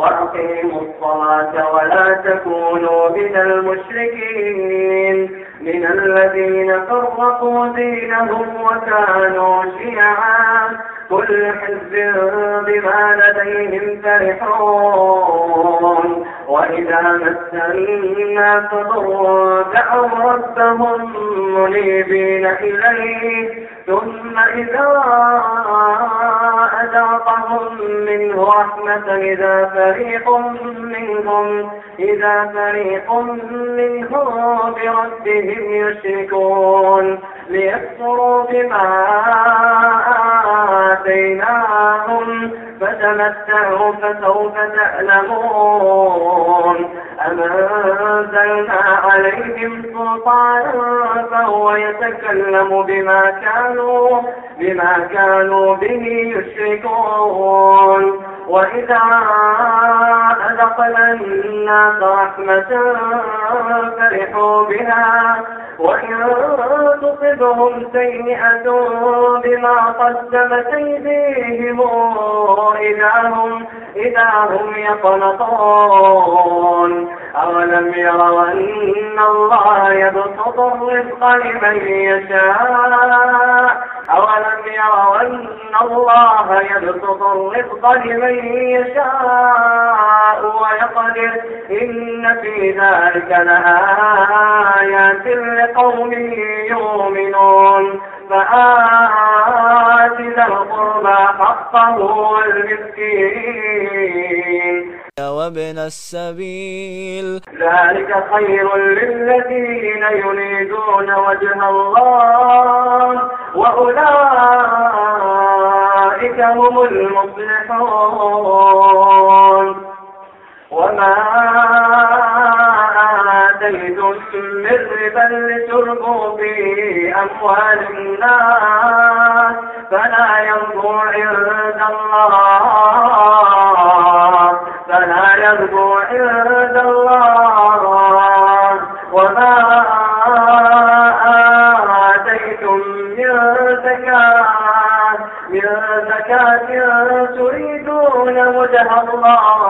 وأقيموا الصلاة ولا تكونوا من المشركين. من الذين فرقوا دينهم وكانوا شيعا. كل حزب بما لديهم فرحون. وإذا مس الناس دعوا ربهم منيبين إليه. ثم إذا أذاقهم منه رحمة إذا فريق منهم إذا فريق منهم بربهم يشركون. ليكفروا بما آتيناهم فتمتعوا فسوف تعلمون. أم أنزلنا عليهم سلطانا فهو يتكلم بما كانوا بما كانوا به يشركون. وإذا أذقنا الناس رحمة فرحوا بها. وإن تصبهم سيئة بما قدمت أيديهم إذا هم, إذا هم يقنطون. أولم يروا أن الله يبسط الرزق لمن يشاء. أولم يروا أن الله يبسط الرزق لمن يشاء. ويقدر إن في ذلك لآيات لقوم يؤمنون. فآت ذا القربى حقه والمسكين. وابن السبيل. ذلك خير للذين يريدون وجه الله وأولئك هم المصلحون وما آتيتم من ربا لتربوا في أموال الناس فلا يربو عند الله فلا يربو عند الله وما آتيتم من زكاة من زكاة تريدون وجه الله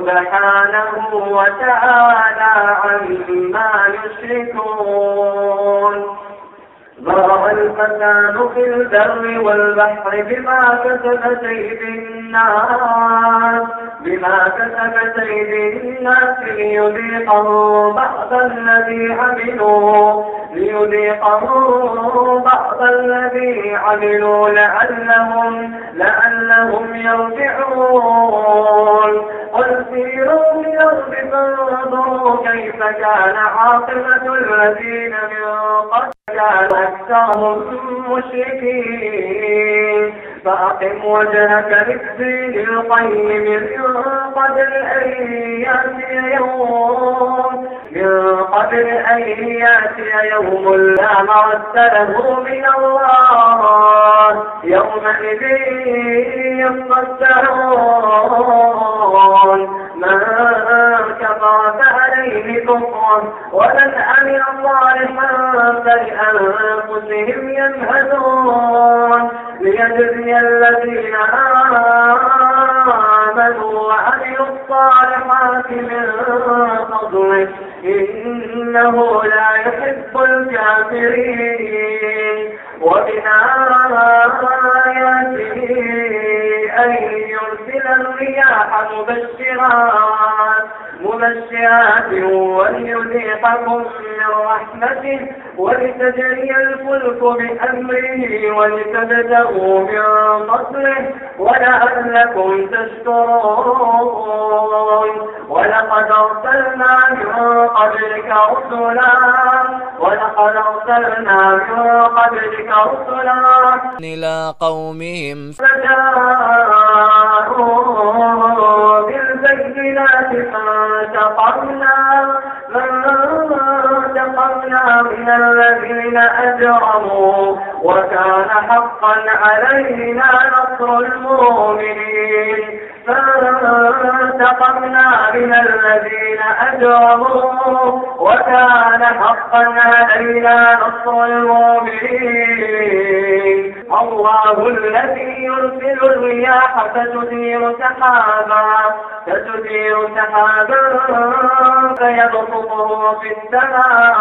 سبحانه وتعالى عما يشركون. ظهر الفساد في البر والبحر بما كسبت أيدي الناس بما كسبت أيدي الناس ليذيقهم بعض الذي عملوا. ليذيقهم بعض الذي عملوا لعلهم لعلهم يرجعون. قل سيروا في الأرض فانظروا كيف كان عاقبة الذين من قبل كان أكثرهم مشركين. فأقم وجهك للدين القيم من قبل أن يأتي يوم من قبل أن يأتي يوم لا مرد له من الله. يومئذ يصدرون. من كفر فعليه كفر ومن عمل صالحا فلأنفسهم ينهدون ليجزي الذين آمنوا وعملوا الصالحات من فضله. إنه لا يحب الكافرين. ومن آياته أن يرسل الرياح مبشرات مبشرات وليذيقكم من رحمته ولتجري الفلك بأمره ولتبدأوا من فضله ولعلكم تشكرون. ولقد أرسلنا من قبلك رسلا ولقد أرسلنا من قبلك رسلا. إلى قومهم. فجاءوا بالبينات فانتقمنا فانتقمنا من الذين أجرموا وكان حقا علينا نصر المؤمنين. فانتقمنا من الذين أجرموا وكان حقا علينا نصر المؤمنين. الله الذي يرسل الرياح فتثير سحابا فتثير سحابا فيبسطه في السماء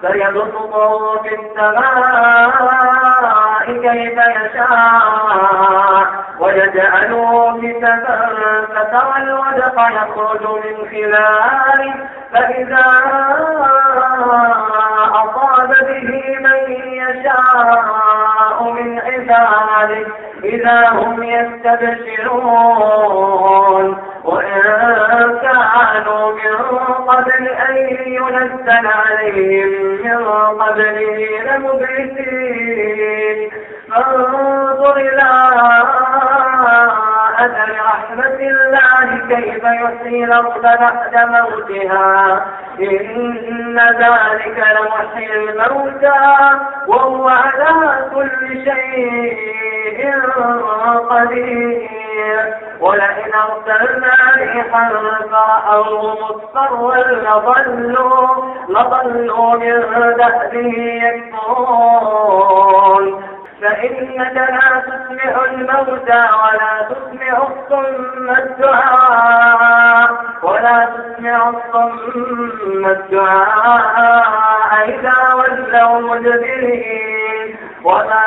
فيبسطه في السماء. كيف يشاء. ويجعله كتبا فترى الودق يخرج من خلاله. فإذا أصاب به من يشاء من عباده إذا هم يستبشرون. وإن كانوا قبل أن ينزل عليهم من قبله لمبلسين. فانظر إلى أثر رحمة الله كيف يحيي الأرض بعد موتها. إن ذلك لمحيي الموتى وهو على كل شيء قدير. ولئن أرسلنا ريحا فرأوه مصفرا لظلوا لظلوا من بأسه يكفرون. فإنك لا تسمع الموتى ولا تسمع الصم الدعاء ولا تسمع الصم الدعاء إذا ولوا مدبرين وما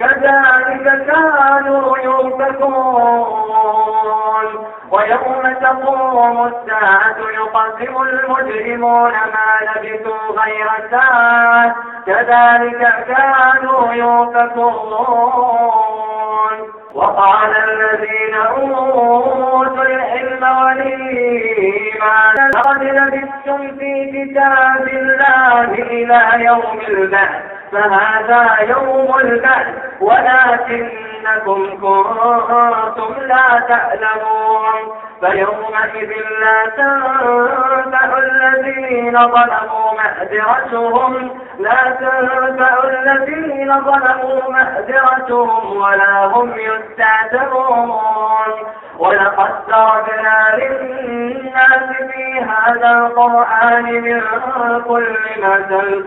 كذلك كانوا يؤفكون ويوم تقوم الساعة يقسم المجرمون ما لبثوا غير ساعة. كذلك كانوا يؤفكون وقال الذين أوتوا العلم والإيمان لقد لبثتم في كتاب الله إلى يوم البعث. فهذا يوم البعث. ولكنكم كنتم لا تعلمون. فيومئذ لا تنفع الذين ظلموا مهدرتهم لا تنفع الذين ظلموا مهدرتهم ولا هم يستعتبون. ولقد تركنا للناس في هذا القرآن من كل مثل.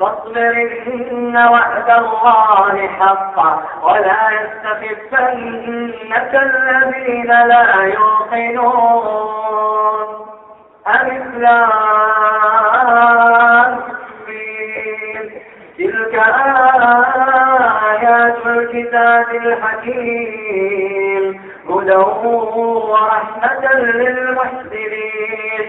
فاصبر إن وعد الله حق ولا يستخفنك الذين لا يوقنون. الإسلام تلك آيات الكتاب الحكيم. هدى ورحمة للمحسنين.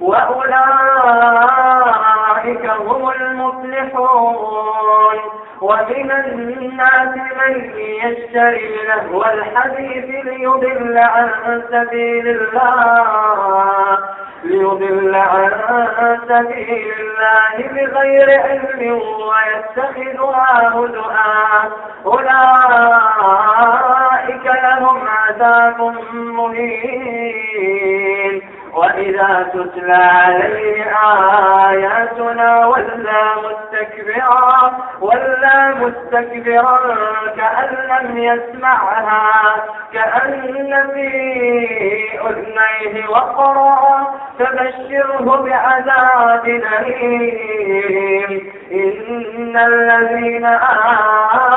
وأولئك هم المفلحون. ومن الناس من يشتري لهو الحديث ليضل عن سبيل الله ليضل عن سبيل الله بغير علم ويتخذها هدؤا أولئك لهم عذاب مهين. وإذا تتلى عليه آياتنا ولا مستكبرا ولا مستكبرا كأن لم يسمعها كأن في أذنيه وقرأ فبشره بعذاب أليم. إن الذين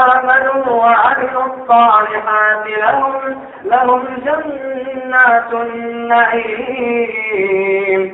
آمنوا وعملوا الصالحات لهم لهم جنات النعيم. الظالمين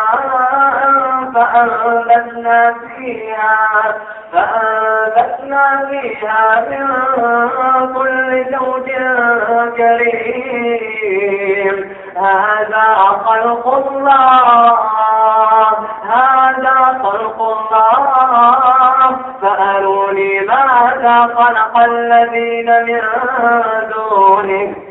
فأنبتنا فيها فأنبتنا فيها من كل زوج كريم. هذا خلق الله هذا خلق الله. فأروني ماذا خلق الذين من دونه؟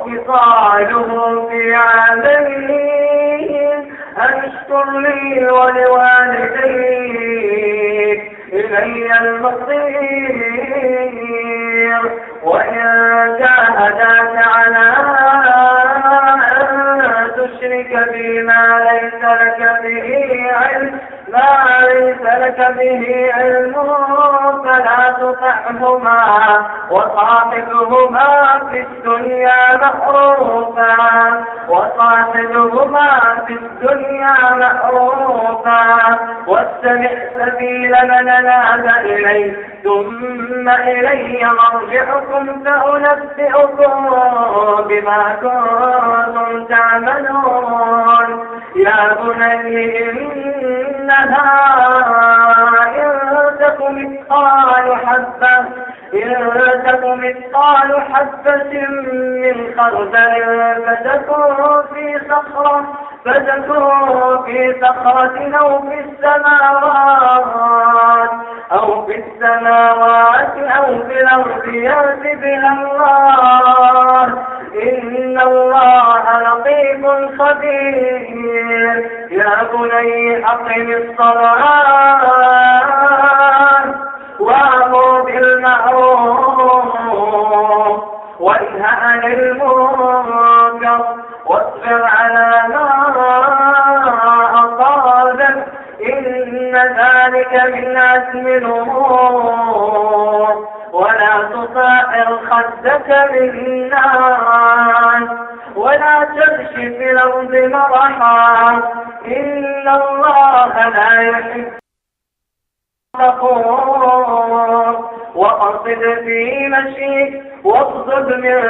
وفصاله في عامين أن أشكر لي ولوالديك إلي المصير. وإن جاهداك على أن تشرك بما ليس لك به علم. ما ليس لك به علم فلا تطعهما. وصاحبهما في الدنيا معروفا وصاحبهما في الدنيا معروفا واستمع سبيل من ناب إليه ثم إلي مرجعكم فأنبئكم بما كنتم تعملون. يا بني إنها إن تك مثقال حبة إن تك مثقال حبة من خردل فتكون في صخرة فتكون في صخرة أو في السماوات أو في السماوات أو في الأرض يأت بها الله. إن الله لطيف خبير. يا بني أقم الصلاة. وأمر بالمعروف وانهى عن المنكر واصبر على ما أصابك إن ذلك من عزم الأمور ولا تصاحر خدك للناس ولا تمش في الأرض مرحا إن الله لا يحب تقول وقصد في مشيك واقصد من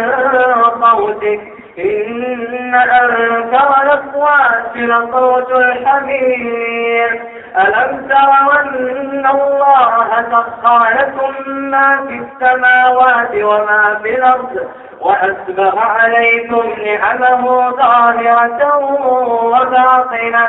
صوتك. إن أنكر الأصوات لصوت الحمير. ألم تروا أن الله سخر لكم ما في السماوات وما في الأرض وأسبغ عليكم نعمه ظاهرة وباطنة.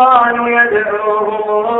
الشيطان يدعوهم